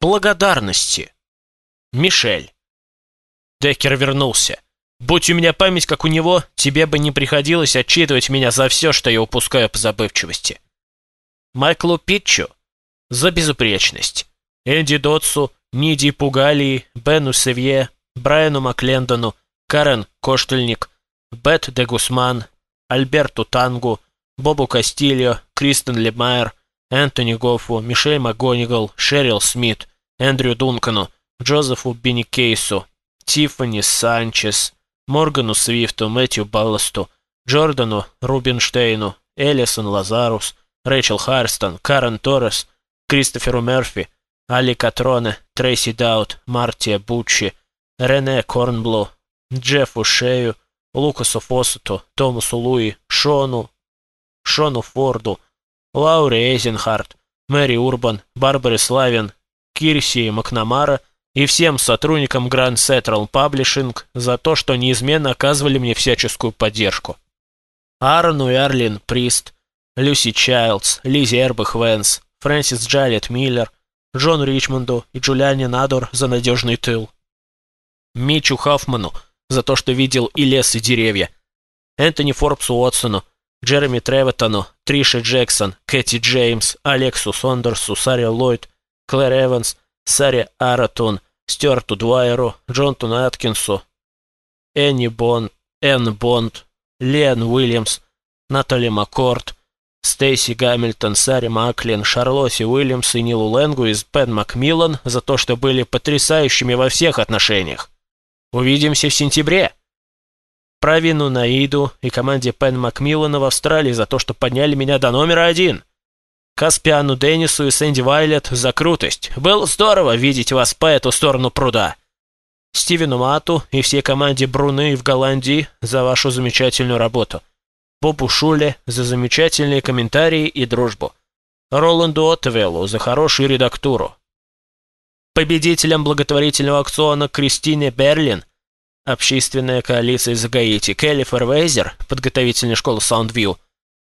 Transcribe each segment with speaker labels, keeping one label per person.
Speaker 1: благодарности. Мишель. Деккер вернулся. Будь у меня память, как у него, тебе бы не приходилось отчитывать меня за все, что я упускаю по забывчивости. Майклу Питчу за безупречность. Энди Дотсу, Ниди Пугалии, Бену Севье, Брайану Маклендону, Карен Коштельник, Бет де Гусман, Альберту Тангу, Бобу Кастильо, Кристен Лемайер, Энтони Гоффу, Мишель МакГонигал, Шерил Смит, Эндрю Дункану, Джозефу Бенникейсу, Тиффани Санчес, Моргану Свифту, Мэтью Балласту, Джордану Рубинштейну, Элисон Лазарус, Рэйчел Харстон, Карен Торрес, Кристоферу Мерфи, Али Катроне, Трейси Даут, Мартия Буччи, Рене Корнблу, Джеффу Шею, Лукасу Фоссету, Томасу Луи, Шону, Шону Форду, Лауре Эйзенхарт, Мэри Урбан, Барбаре Славин, Кирси Макнамара и всем сотрудникам Grand Central Publishing за то, что неизменно оказывали мне всяческую поддержку. Аарону и Арлин Прист, Люси Чайлдс, Лизи Эрбах Венс, Фрэнсис Джалет Миллер, Джону Ричмонду и Джулиане Надор за надежный тыл. Митчу Хаффману за то, что видел и лес, и деревья. Энтони Форбсу Уотсону, Джереми Треветтону, Трише Джексон, Кэти Джеймс, Алексу Сондерсу, Саре Ллойд, Клэр Эванс, Саре Аратон, Стюарту Дуайеру, Джонтону Аткинсу, Энни Бонд, Энн Бонд, Лен Уильямс, Натали Маккорд, Стейси Гамильтон, Саре Маклин, Шарлоси Уильямс и Нилу Лэнгу из Пен Макмиллан за то, что были потрясающими во всех отношениях. Увидимся в сентябре. Правину Наиду и команде Пен Макмиллана в Австралии за то, что подняли меня до номера один. Каспиану Деннису и Сэнди Вайлет за крутость. Было здорово видеть вас по эту сторону пруда. Стивену Мату и всей команде Бруны в Голландии за вашу замечательную работу. Бобу Шуле за замечательные комментарии и дружбу. Роланду Оттевеллу за хорошую редактуру. Победителям благотворительного аукциона Кристине Берлин, общественная коалиция за Гаити, Келли Фервейзер, подготовительная школа Саундвью,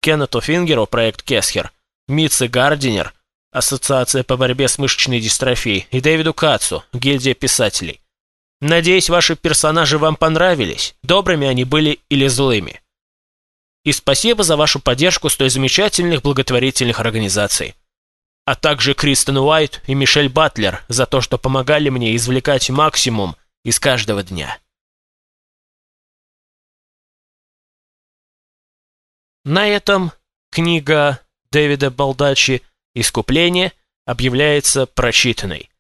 Speaker 1: Кеннету Фингеру, проект Кесхер, Митце Гардинер, Ассоциация по борьбе с мышечной дистрофией, и Дэвиду Кацу, гильдия писателей. Надеюсь, ваши персонажи вам понравились, добрыми они были или злыми. И спасибо за вашу поддержку столь замечательных благотворительных организаций. А также Кристен Уайт и Мишель Батлер за то, что помогали мне извлекать максимум из каждого дня. На этом книга Дэвида Балдачи «Искупление» объявляется прочитанной.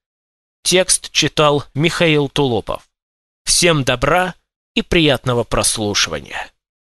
Speaker 1: Текст читал Михаил Тулопов. Всем добра и приятного прослушивания.